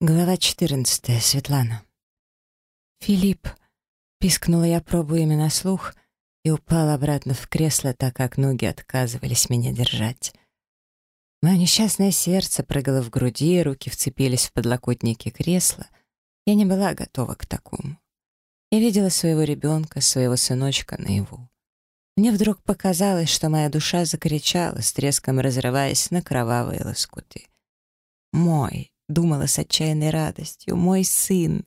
Глава 14. Светлана. «Филипп!» — пискнула я, пробуя имя на слух, и упала обратно в кресло, так как ноги отказывались меня держать. Мое несчастное сердце прыгало в груди, руки вцепились в подлокотники кресла. Я не была готова к такому. Я видела своего ребенка, своего сыночка наяву. Мне вдруг показалось, что моя душа закричала, с треском разрываясь на кровавые лоскуты. «Мой!» думала с отчаянной радостью. «Мой сын!»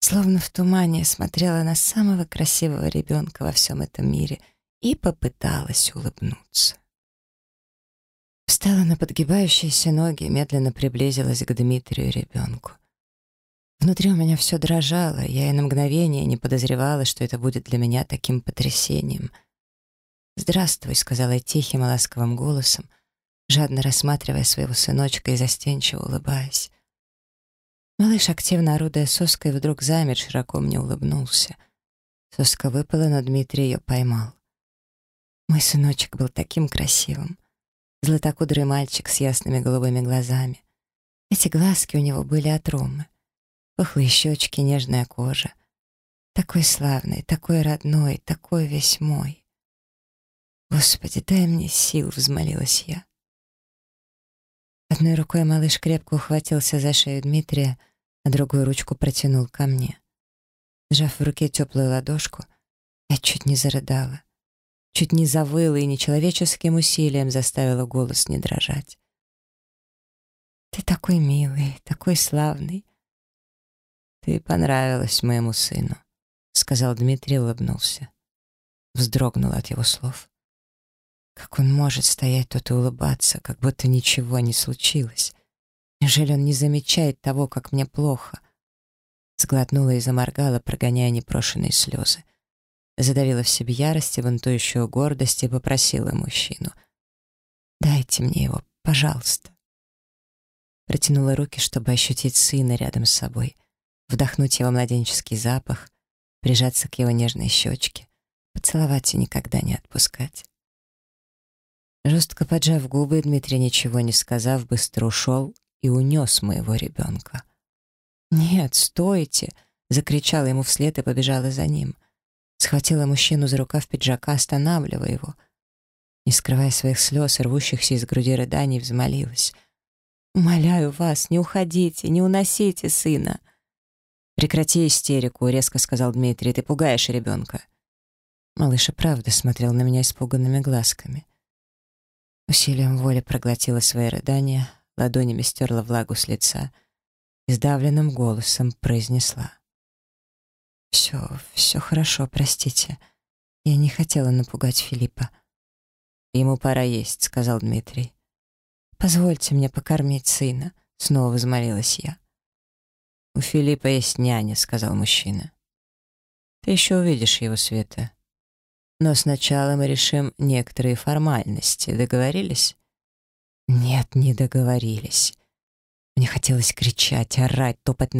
Словно в тумане смотрела на самого красивого ребенка во всем этом мире и попыталась улыбнуться. Встала на подгибающиеся ноги, медленно приблизилась к Дмитрию и ребенку. Внутри у меня все дрожало, я и на мгновение не подозревала, что это будет для меня таким потрясением. «Здравствуй», — сказала я тихим и ласковым голосом, жадно рассматривая своего сыночка и застенчиво улыбаясь. Малыш, активно орудуя соской, вдруг замер, широко мне улыбнулся. Соска выпала, но Дмитрий ее поймал. Мой сыночек был таким красивым. Златокудрый мальчик с ясными голубыми глазами. Эти глазки у него были от Ромы. Пухлые щечки, нежная кожа. Такой славный, такой родной, такой весь мой. «Господи, дай мне сил!» — взмолилась я. Одной рукой малыш крепко ухватился за шею Дмитрия, а другую ручку протянул ко мне. Сжав в руке теплую ладошку, я чуть не зарыдала. Чуть не завыла и нечеловеческим усилием заставила голос не дрожать. «Ты такой милый, такой славный!» «Ты понравилась моему сыну», — сказал Дмитрий и улыбнулся. Вздрогнул от его слов. Как он может стоять тут и улыбаться, как будто ничего не случилось? Неужели он не замечает того, как мне плохо? Сглотнула и заморгала, прогоняя непрошенные слезы. Задавила в себе ярость и бунтующую гордость и попросила мужчину. «Дайте мне его, пожалуйста». Протянула руки, чтобы ощутить сына рядом с собой, вдохнуть его младенческий запах, прижаться к его нежной щечке, поцеловать и никогда не отпускать. Жестко поджав губы, Дмитрий, ничего не сказав, быстро ушел и унес моего ребенка. «Нет, стойте!» — закричала ему вслед и побежала за ним. Схватила мужчину за рукав пиджака, останавливая его. Не скрывая своих слез, рвущихся из груди рыданий, взмолилась. «Умоляю вас, не уходите, не уносите сына!» «Прекрати истерику», — резко сказал Дмитрий, — «ты пугаешь ребенка». Малыш и правда смотрел на меня испуганными глазками. Усилием воли проглотила свои рыдания, ладонями стерла влагу с лица и сдавленным голосом произнесла. «Все, все хорошо, простите. Я не хотела напугать Филиппа». «Ему пора есть», — сказал Дмитрий. «Позвольте мне покормить сына», — снова взмолилась я. «У Филиппа есть няня», — сказал мужчина. «Ты еще увидишь его, Света. Но сначала мы решим некоторые формальности. Договорились? Нет, не договорились. Мне хотелось кричать, орать, топать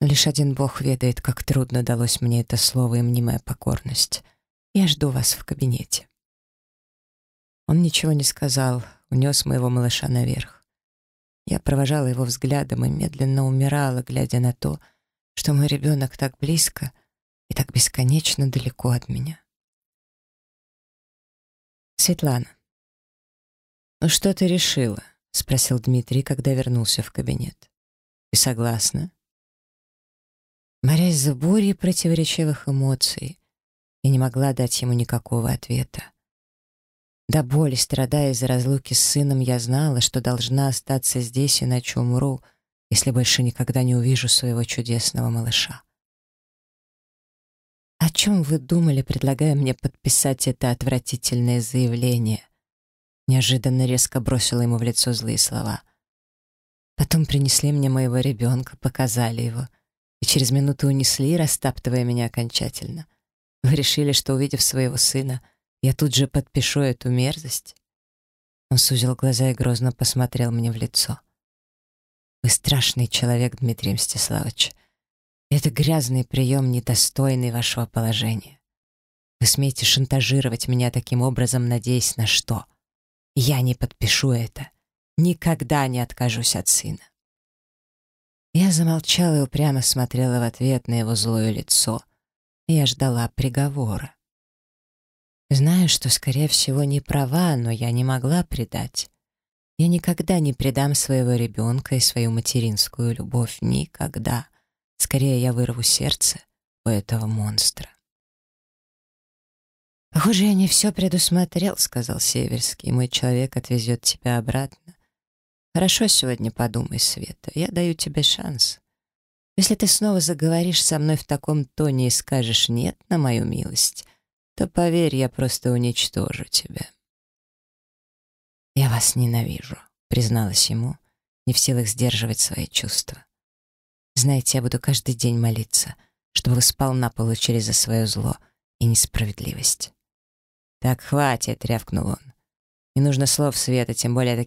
ногами и вцепиться в лицо этого чудовища, чтобы разодрать ему его холеную рожу и вырвать его глаза. Едва удерживая себя в руках, я тряслась вся от гнева, отчаяния и боли, что разъедало меня подобно кислоте. «Хорошо», — сказала я спокойно. Лишь один Бог ведает, как трудно далось мне это слово и мнимая покорность. Я жду вас в кабинете. Он ничего не сказал, унес моего малыша наверх. Я провожала его взглядом и медленно умирала, глядя на то, что мой ребенок так близко и так бесконечно далеко от меня. Светлана. «Ну что ты решила?» — спросил Дмитрий, когда вернулся в кабинет. «Ты согласна?» Морясь за бурей противоречивых эмоций, я не могла дать ему никакого ответа. До боли, страдая из-за разлуки с сыном, я знала, что должна остаться здесь, иначе умру, если больше никогда не увижу своего чудесного малыша. О чем вы думали, предлагая мне подписать это отвратительное заявление? Неожиданно резко бросила ему в лицо злые слова. Потом принесли мне моего ребенка, показали его — и через минуту унесли, растаптывая меня окончательно. Вы решили, что, увидев своего сына, я тут же подпишу эту мерзость? Он сузил глаза и грозно посмотрел мне в лицо. «Вы страшный человек, Дмитрий Мстиславович. Это грязный прием, недостойный вашего положения. Вы смеете шантажировать меня таким образом, надеясь на что? Я не подпишу это. Никогда не откажусь от сына. Я замолчала и упрямо смотрела в ответ на его злое лицо. Я ждала приговора. Знаю, что, скорее всего, не права, но я не могла предать. Я никогда не предам своего ребенка и свою материнскую любовь. Никогда. Скорее я вырву сердце у этого монстра. «Похоже, я не все предусмотрел», — сказал Северский. «Мой человек отвезет тебя обратно. Хорошо сегодня подумай, Света. Я даю тебе шанс. Если ты снова заговоришь со мной в таком тоне и скажешь «нет» на мою милость, то,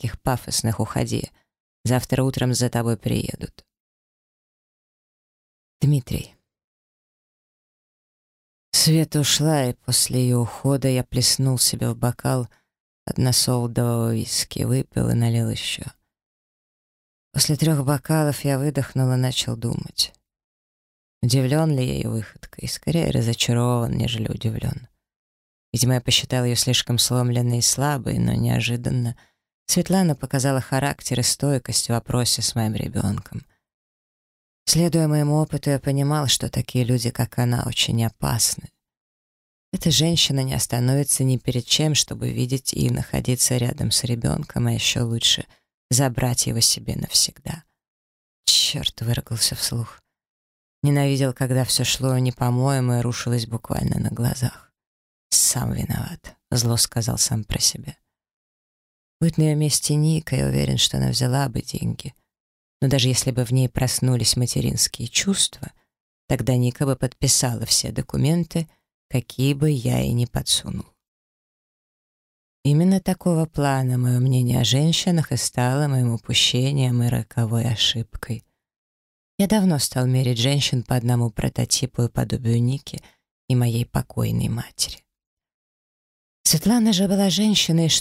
поверь, я просто уничтожу тебя». «Я вас ненавижу», — призналась ему, не в силах сдерживать свои чувства. «Знаете, я буду каждый день молиться, чтобы вы сполна получили за свое зло и несправедливость». «Так, хватит!» — рявкнул он. «Не нужно слов Света, тем более таких пафосных. Уходи. Завтра утром за тобой приедут». Дмитрий. Света ушла, и после ее ухода я плеснул себе в бокал односолдового виски, выпил и налил еще. После трех бокалов я выдохнул и начал думать. Удивлен ли я ее выходкой? Скорее разочарован, нежели удивлен. Видимо, я посчитал ее слишком сломленной и слабой, но неожиданно Светлана показала характер и стойкость в вопросе с моим ребенком. Следуя моему опыту, я понимал, что такие люди, как она, очень опасны. Эта женщина не остановится ни перед чем, чтобы видеть и находиться рядом с ребенком, а еще лучше забрать его себе навсегда. Черт, выругался вслух. Ненавидел, когда все шло не по-моему и рушилось буквально на глазах. «Сам виноват», — зло сказал сам про себя. Будь на ее месте Ника, я уверен, что она взяла бы деньги. Но даже если бы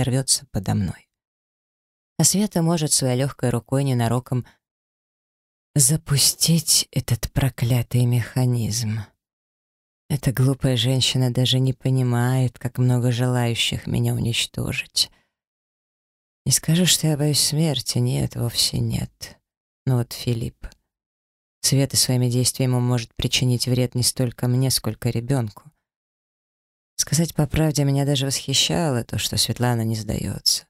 в ней проснулись материнские а Света может своей легкой рукой ненароком запустить этот проклятый механизм. Эта глупая женщина даже не понимает, как много желающих меня уничтожить. Не скажу, что я боюсь смерти, нет, вовсе нет. Но вот Филипп. Света своими действиями может причинить вред не столько мне, сколько ребенку. Сказать по правде, меня даже восхищало то, что Светлана не сдается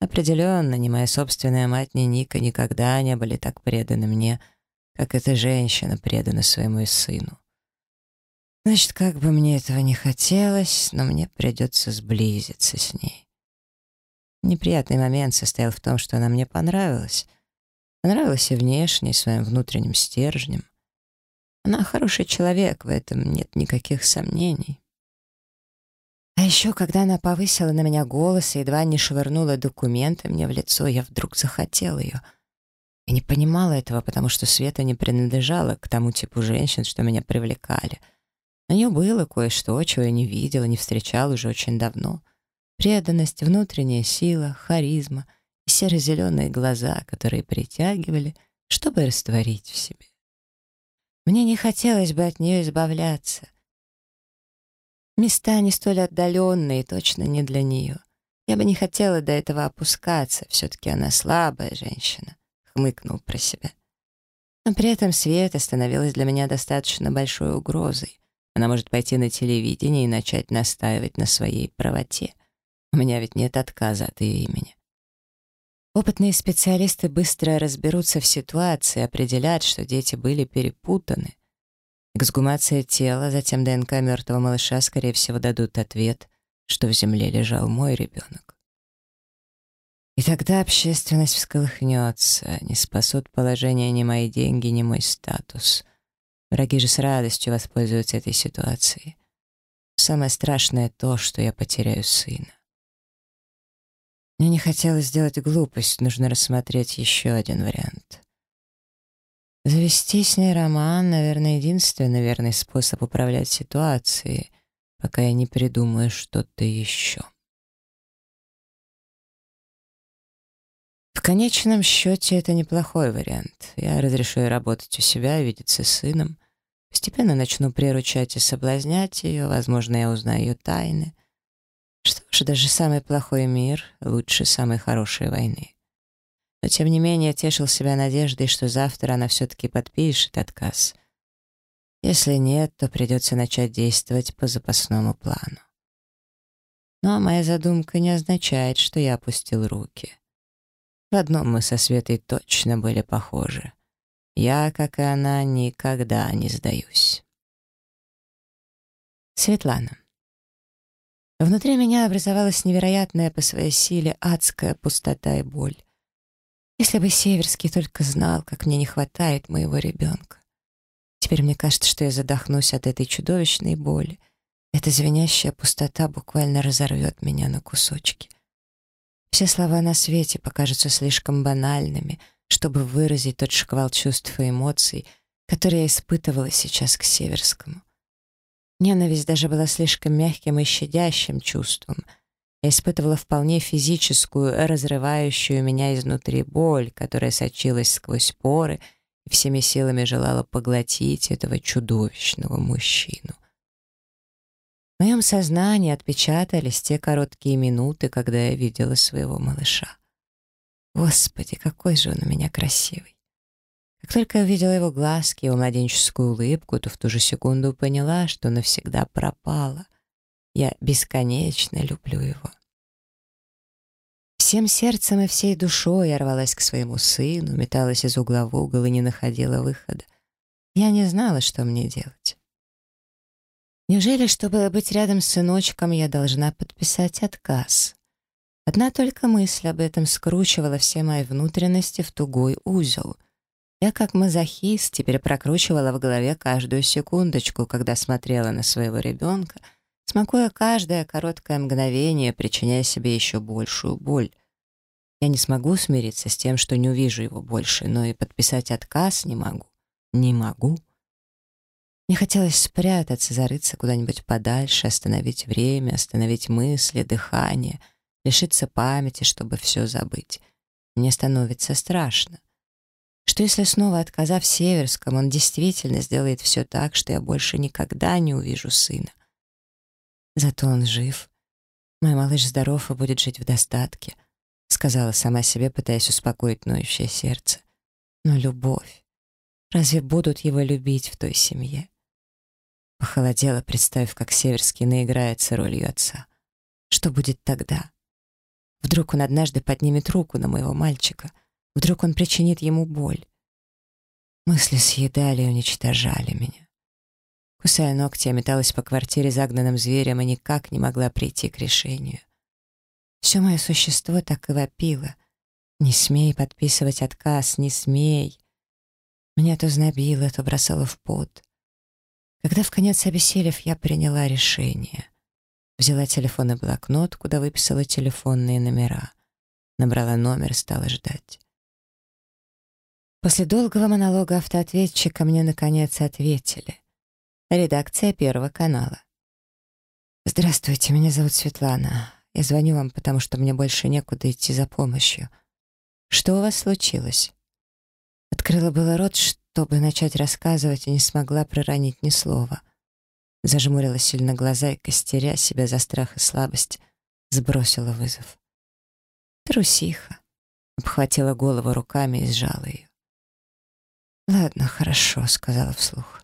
определенно моя собственная мать Ниника никогда не были так преданы мне, как эта женщина предана своему сыну. Значит, как бы мне этого не хотелось, но мне придется сблизиться с ней. Неприятный момент состоял в том, что она мне понравилась. Понравилась и внешне, и своим внутренним стержнем. Она хороший человек, в этом нет никаких сомнений. А еще, когда она повысила на меня голос и едва не швырнула документы мне в лицо, я вдруг захотел ее. Я не понимала этого, потому что Света не принадлежала к тому типу женщин, что меня привлекали. На нее было кое-что, чего я не видела, не встречала уже очень давно. Преданность, внутренняя сила, харизма и серо-зеленые глаза, которые притягивали, чтобы растворить в себе. Мне не хотелось бы от нее избавляться. Места не столь отдаленные, точно не для нее. Я бы не хотела до этого опускаться, все-таки она слабая женщина, хмыкнул про себя. Но при этом Света становилась для меня достаточно большой угрозой. Она может пойти на телевидение и начать настаивать на своей правоте. У меня ведь нет отказа от ее имени. Опытные специалисты быстро разберутся в ситуации, определят, что дети были перепутаны. Эксгумация тела, затем ДНК мертвого малыша, скорее всего, дадут ответ, что в земле лежал мой ребенок. И тогда общественность всколыхнется, не спасут положение ни мои деньги, ни мой статус. Враги же с радостью воспользуются этой ситуацией. Самое страшное то, что я потеряю сына. Мне не хотелось сделать глупость, нужно рассмотреть еще один вариант. Завести с ней роман, наверное, единственный верный способ управлять ситуацией, пока я не придумаю что-то еще. В конечном счете это неплохой вариант. Я разрешу ей работать у себя, видеться с сыном. Постепенно начну приручать и соблазнять ее, возможно, я узнаю ее тайны. Что ж, даже самый плохой мир лучше самой хорошей войны. Но, тем не менее, тешил себя надеждой, что завтра она все-таки подпишет отказ. Если нет, то придется начать действовать по запасному плану. Но моя задумка не означает, что я опустил руки. В одном мы со Светой точно были похожи. Я, как и она, никогда не сдаюсь. Светлана. Внутри меня образовалась невероятная по своей силе адская пустота и боль. Если бы Северский только знал, как мне не хватает моего ребенка. Теперь мне кажется, что я задохнусь от этой чудовищной боли. Эта звенящая пустота буквально разорвет меня на кусочки. Все слова на свете покажутся слишком банальными, чтобы выразить тот шквал чувств и эмоций, которые я испытывала сейчас к Северскому. Ненависть даже была слишком мягким и щадящим чувством. Я испытывала вполне физическую, разрывающую меня изнутри боль, которая сочилась сквозь поры и всеми силами желала поглотить этого чудовищного мужчину. В моем сознании отпечатались те короткие минуты, когда я видела своего малыша. Господи, какой же он у меня красивый. Как только я увидела его глазки, его младенческую улыбку, то в ту же секунду поняла, что навсегда пропала. Я бесконечно люблю его. Всем сердцем и всей душой я рвалась к своему сыну, металась из угла в угол и не находила выхода. Я не знала, что мне делать. Неужели, чтобы быть рядом с сыночком, я должна подписать отказ? Одна только мысль об этом скручивала все мои внутренности в тугой узел. Я, как мазохист, теперь прокручивала в голове каждую секундочку, когда смотрела на своего ребенка, смакуя каждое короткое мгновение, причиняя себе еще большую боль. Я не смогу смириться с тем, что не увижу его больше, но и подписать отказ не могу. Не могу. Мне хотелось спрятаться, зарыться куда-нибудь подальше, остановить время, остановить мысли, дыхание, лишиться памяти, чтобы все забыть. Мне становится страшно. Что если снова, отказав Северскому, он действительно сделает все так, что я больше никогда не увижу сына? Зато он жив. Мой малыш здоров и будет жить в достатке, сказала сама себе, пытаясь успокоить ноющее сердце. Но любовь. Разве будут его любить в той семье? Похолодела, представив, как Северский наиграется ролью отца. Что будет тогда? Вдруг он однажды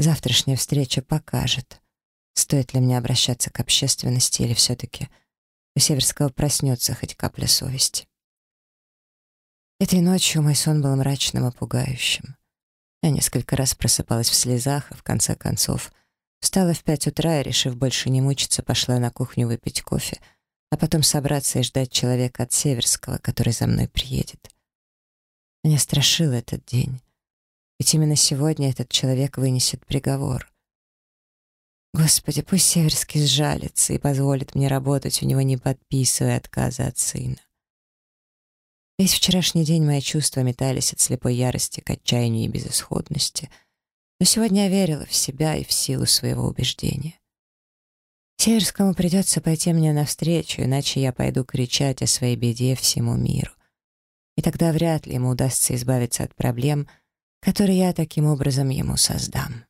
поднимет руку на моего мальчика. Вдруг он причинит ему боль. Мысли съедали и уничтожали меня. Кусая ногти, я металась по квартире загнанным зверем и никак не могла прийти к решению. Все мое существо так и вопило. «Не смей подписывать отказ, не смей!» Меня то знобило, то бросало в пот. Когда в конец обессилев, я приняла решение. Взяла телефон и блокнот, куда выписала телефонные номера. Набрала номер, стала ждать. После долгого монолога автоответчика мне, наконец, ответили. Редакция Первого канала. «Здравствуйте, меня зовут Светлана. Я звоню вам, потому что мне больше некуда идти за помощью. Что у вас случилось?» Открыла было рот, чтобы начать рассказывать, и не смогла проронить ни слова. Зажмурила сильно глаза и, костеря себя за страх и слабость, сбросила вызов. Трусиха. Обхватила